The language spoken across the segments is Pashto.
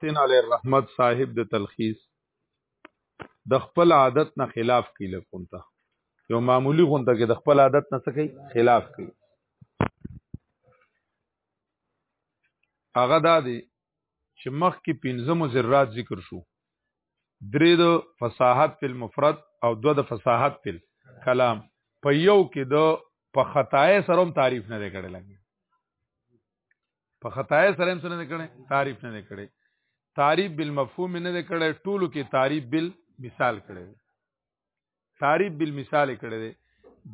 تن علی الرحمت صاحب د تلخیص د خپل عادت نه خلاف کی لکونتا یو معمولی غونته کې د خپل عادت نه سکی خلاف کی هغه دا دی چې مخ کې پنځه مزرات ذکر شو درې د فصاحت په مفرد او دو د فصاحت په کلام په یو کې د په خطای سره هم تعریف نه دی کړی لګي په خطای سره هم څه نه کړي تعریف نه کړي تعریف بالمفهوم نه کړي ټولو کې تعریف بال مثال کړي تعریف بال مثال کړي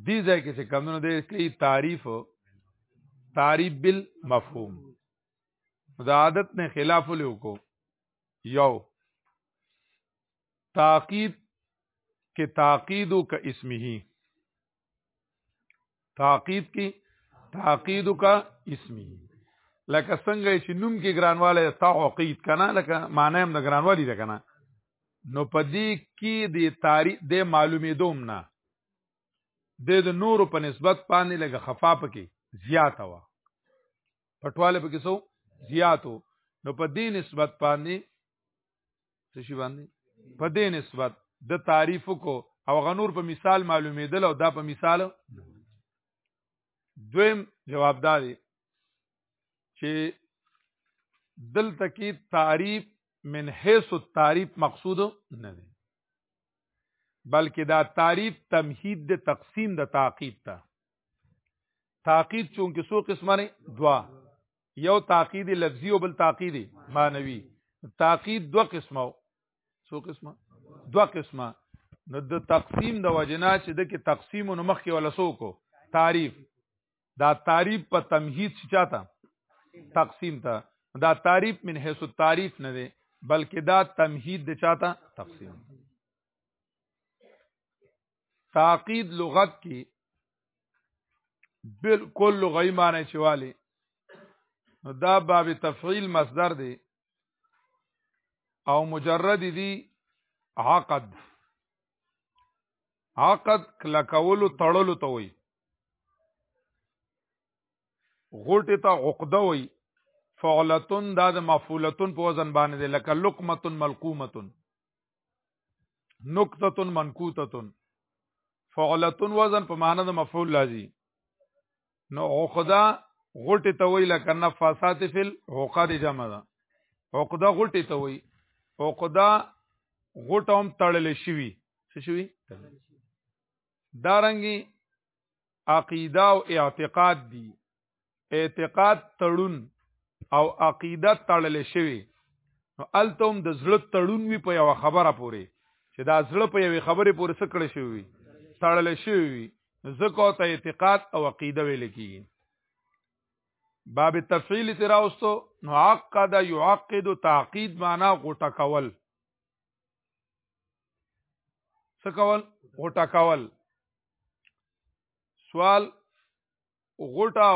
دي ځای کې څه کمونه دي کې تعریف تعریف بال مفهوم دا عادت نه خلاف لیو کو یو تاقید کې تاقید او ک اسمه تعقید کی تعقید کا اسمی لکه څنګه چې نوم کې ګرانواله تعقید کنه لکه معنی هم د ګرانوالی ده کنه نو پدې کې د تاریخ د معلومې دوم نه د د نورو په نسبت باندې لګه خفا پکې زیاته وا پټواله پکې سو زیاتو نو په دې نسبت باندې څه شي باندې په دې نسبت د تعریف کو او غنور په مثال معلومېدل او دا په مثال دویم جوابدار دی چې دلته کې تعریف من حیث التعریف مقصود نه دی بلکې دا تعریف تمهید د تقسیم د تعقیب ته تعقیب چونکه سو قسمه نه دوا یو تاقید لفظي او بل تاقید معنوي تاقید دو قسمه سو قسمه دو قسمه نو د تقسیم د وجنا چې د کې تقسیم نو مخ کې ولا سو کو تعریف دا تعریف په تمهید چې چاته تقسیم ته دا تعریف من حیث التعریف نه دی بلکې دا تمهید د چاته تقسیم تعقید لغت کې بالکل لغوي معنی چواله نو دا باب تفعیل مصدر دی او مجرد دی عقد عقد کلکولو تړلو ته وي غټه ته عقده وي فعلتن دا د مفعولتن په وزن باندې لکه لقمتن ملقومتن نقطه منقوطه فعلتون وزن په معنی د مفعول لازم نو عقده غټه ته وی لکه نفاسات فل عقد جمع ده عقده غټه ته وی عقده غټه هم تړل شوی څه شوی دارنګي عقیده او اعتقاد دي اعتقاد تړون او عقیده تړل شوی نو التم د زړه تړون وی په یو خبره پوری چې دا زړه په یو خبره پوری سکړ شوی تړل شوی زکو ته اعتقاد او عقیده ویل کیږي باب تفعیل تراوستو نو عقد یعقد تعقید معنا غټه کول څه کول غټه کول سوال غټه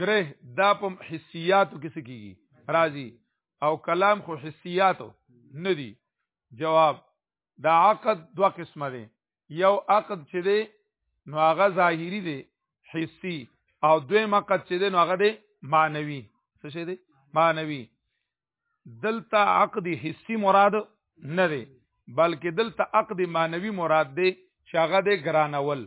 ګره دا په حسياتو کې سکیږي راضي او کلام خو حسياتو نه دي جواب دا عقد دوه قسمه دي یو عقد چې دی نو هغه ظاهري دی حسي او دوی مقد چې دی نو هغه دی معنوي څه شي دی معنوي دلته عقد حسي مراد نه دی بلکې دلته عقد معنوي مراد دی چې هغه دی ګرانول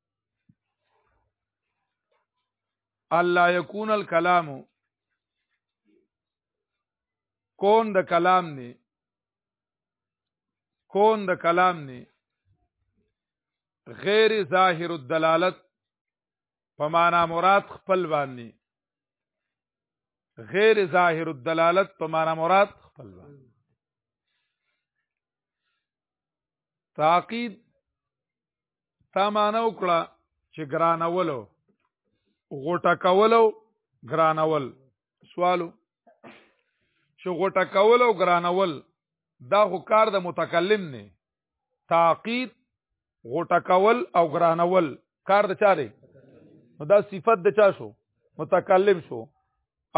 الله يكون الكلام کون د کلام نه کون د کلام نه غیر ظاهر الدلالت په معنا مراد خپل باندې غیر ظاهر الدلالت په معنا مراد خپل باندې تعقید تا معنی وکړه چې ګرانولو غوټه کولو ګرانول سوالو چې غوټه کولو ګرانول دا خو کار د متکلم نه تعقید غوټه کول او ګرانول کار د چاره نو دا صفت د چا شو متکلم شو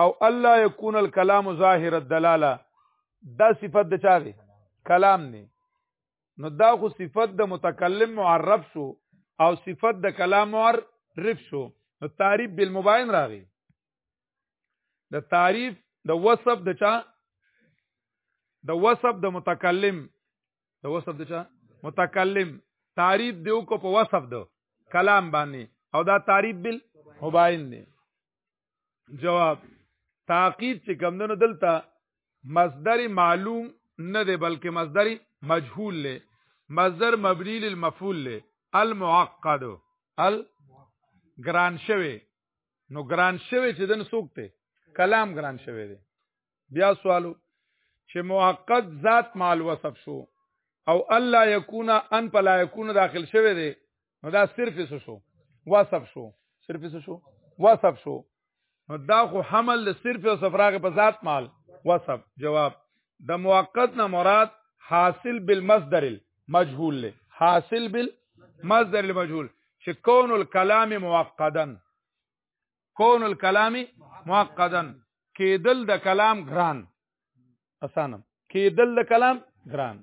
او الله يكون الكلام ظاهر الدلاله دا صفت د چا دی کلام نه نو دا خو صفت د متکلم معرف شو او صفت د کلام معرف شو نو تعریف بالمباین راغی د تعریف د وصف د چا د وصف د متکلم د وصف د چا متکلم تعریف دیو کو په وصف د کلام باندې او دا تعریف بال مباین دی جواب تاکید چې کمندونو دلته مصدر معلوم نه دی بلکې مصدر مجهول دی مصدر مبنی للمفعول دی المعقد ال ګران شوی نو ګران شوی چې دن سوکته کلام ګران شوی دی بیا سوالو چې موقت ذات مال وصف شو او الله یکون ان پلا یکون داخل شوه دی نو دا صرف څه شو وصف شو صرف څه شو وصف شو نو دا خو حمل له صرف او صفراغ په ذات مال وصف جواب د موقت نه مراد حاصل بالمصدر المجهول له حاصل بالمصدر المجهول چې کون الكلام موقتا کون الکلام معقدا کېدل د کلام ګران اسانم کېدل د کلام ګران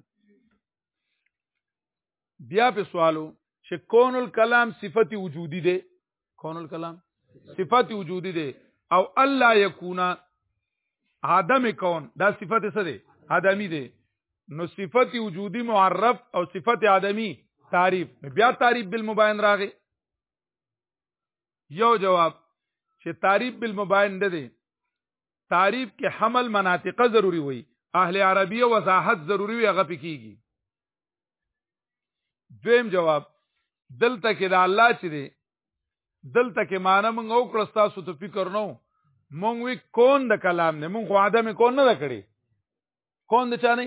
بیا په سوالو چې کون الکلام صفت وجودی دی کون الکلام صفت وجودی دی او الله یکونا عدم کون دا صفت څه دی عدمی دی نو صفت وجودی معرف او صفت عدمی تعریف بیا تعریف بالمباین راغی یو جواب چې تعریف بالمباین نه دی تعریف کې حمل مناطقه ضروری وي اهل عربی وضاحت ضروری وي هغه پکېږي دویم جواب دلته کې دا الله چې دی دلته کې معنی مونږ او کړه تاسو ته فکر نو مونږ وی کون د کلام نه مونږ عدم کون نه کړی کون د چانه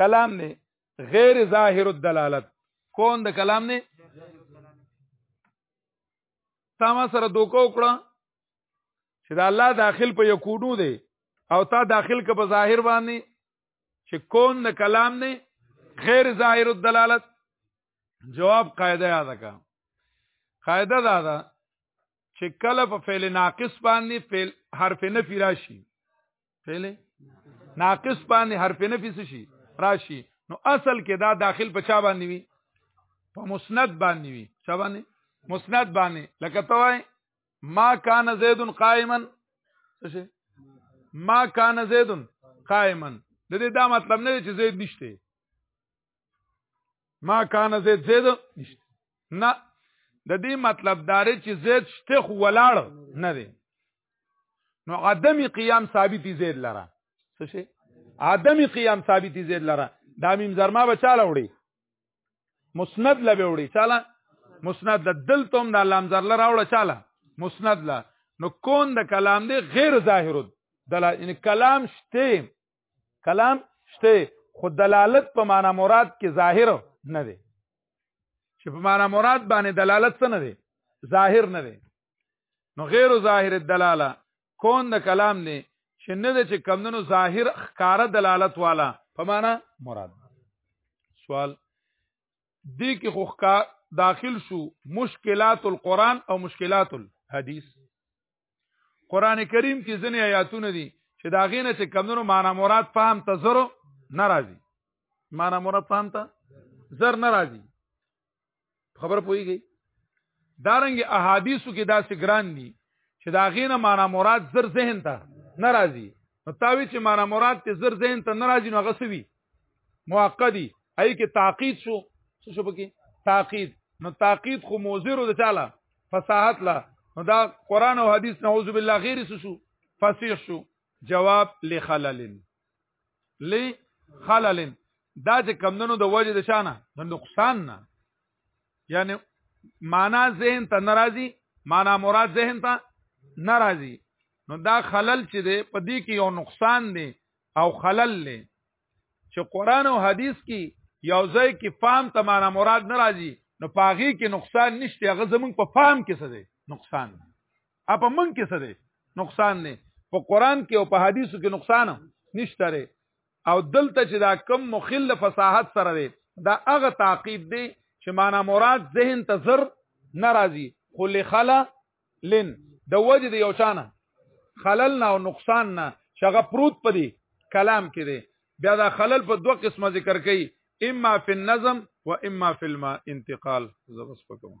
کلام نه غیر ظاهر الدلالت کون د کلام نه تا ما سره دوکه وکړه چې دا الله داخل په یکونو دی او تا داخل که په ظاهر باندې چې کون د کلام نه غیر ظاهر الدلالت جواب قاعده یاد کا قاعده دا ده چې کله په فعل ناقص باندې فعل حرف نفی راشي پیلې ناقص باندې حرف نفي څه شي راشي نو اصل کې دا داخل په چا باندې وي په مسند باندې وي چا باندې مسند باندې لکه توای ما کان زید قائما څه شي ما کان زید قائما د دې دا مطلب نه چې زید نشته ما کان زید زید نه د دې مطلب دار چې زید شته خو ولاړ نه دی نو عدم قیام ثابت زید لره څه شي عدم قیام ثابت زید لره دا میم زرما بچاله وړي مسند لبه وړي چاله مسند د دلتم د لام زر لره وړه چاله مسند لا نو کون د کلام دی غیر ظاهر دلا ان کلام شته کلام شته خو دلالت په معنا مراد کې ظاهر نه دی چې په معنا مراد باندې دلالت څه نه دی ظاهر نه دی نو غیر ظاهر الدلاله کون د کلام نه چې نه دی چې کمندونو ظاهر ښکارا دلالت والا په معنا مراد سوال دې کې خو داخل شو مشکلات القرآن او مشکلات الحديث قران کریم کې ځینې آیاتونه دي چې دا غینه چې کمونو معنا مراد فهم ته زرو ناراضي معنا مراد فهم ته زر ناراضي خبر پويږي دارنګ احادیثو کې دا سګران دي چې دا غینه معنا مراد زر ذهن ته ناراضي نو تاوی چې معنا مراد ته زر ذهن ته ناراضي نو غسوي مؤقدی ای کې تعقید شو څه شو پکې تعقید نو تعقید خو موزر د چاله فصاحت لا نو دا قران او حدیث نعوذ بالله غیر څه شو فصیح شو جواب لخلل لخلل دا چې کمندونو د وجه د شانه د نقصان نه یعنی معنا ذهن ته ناراضي معنا مراد ذهن ته ناراضي نو دا خلل چې دی په دې کې یو نقصان دی او خلل له چې قران او حدیث کې یو ځای کې فهم ته معنا مراد نه راځي نو پاغي کې نقصان نشته هغه زمونږ په فهم کې څه دی نقصان اپا مونږ کې څه دی نقصان نه په قران کې او په حدیثو کې نقصان نشته ری او دلته چې دا کم مخل فصاحت سره دی دا هغه تعقیب دی چې معنا مراد ذهن ته زر ناراضي خو لخلا لن د وجه د یو چانه خلل نه او نقصان نه شغه پروت پدی کلام کې دی بیا دا خلل په دوه قسمه ذکر کړي اما فی النظم و اما فی الما انتقال زبس پکوم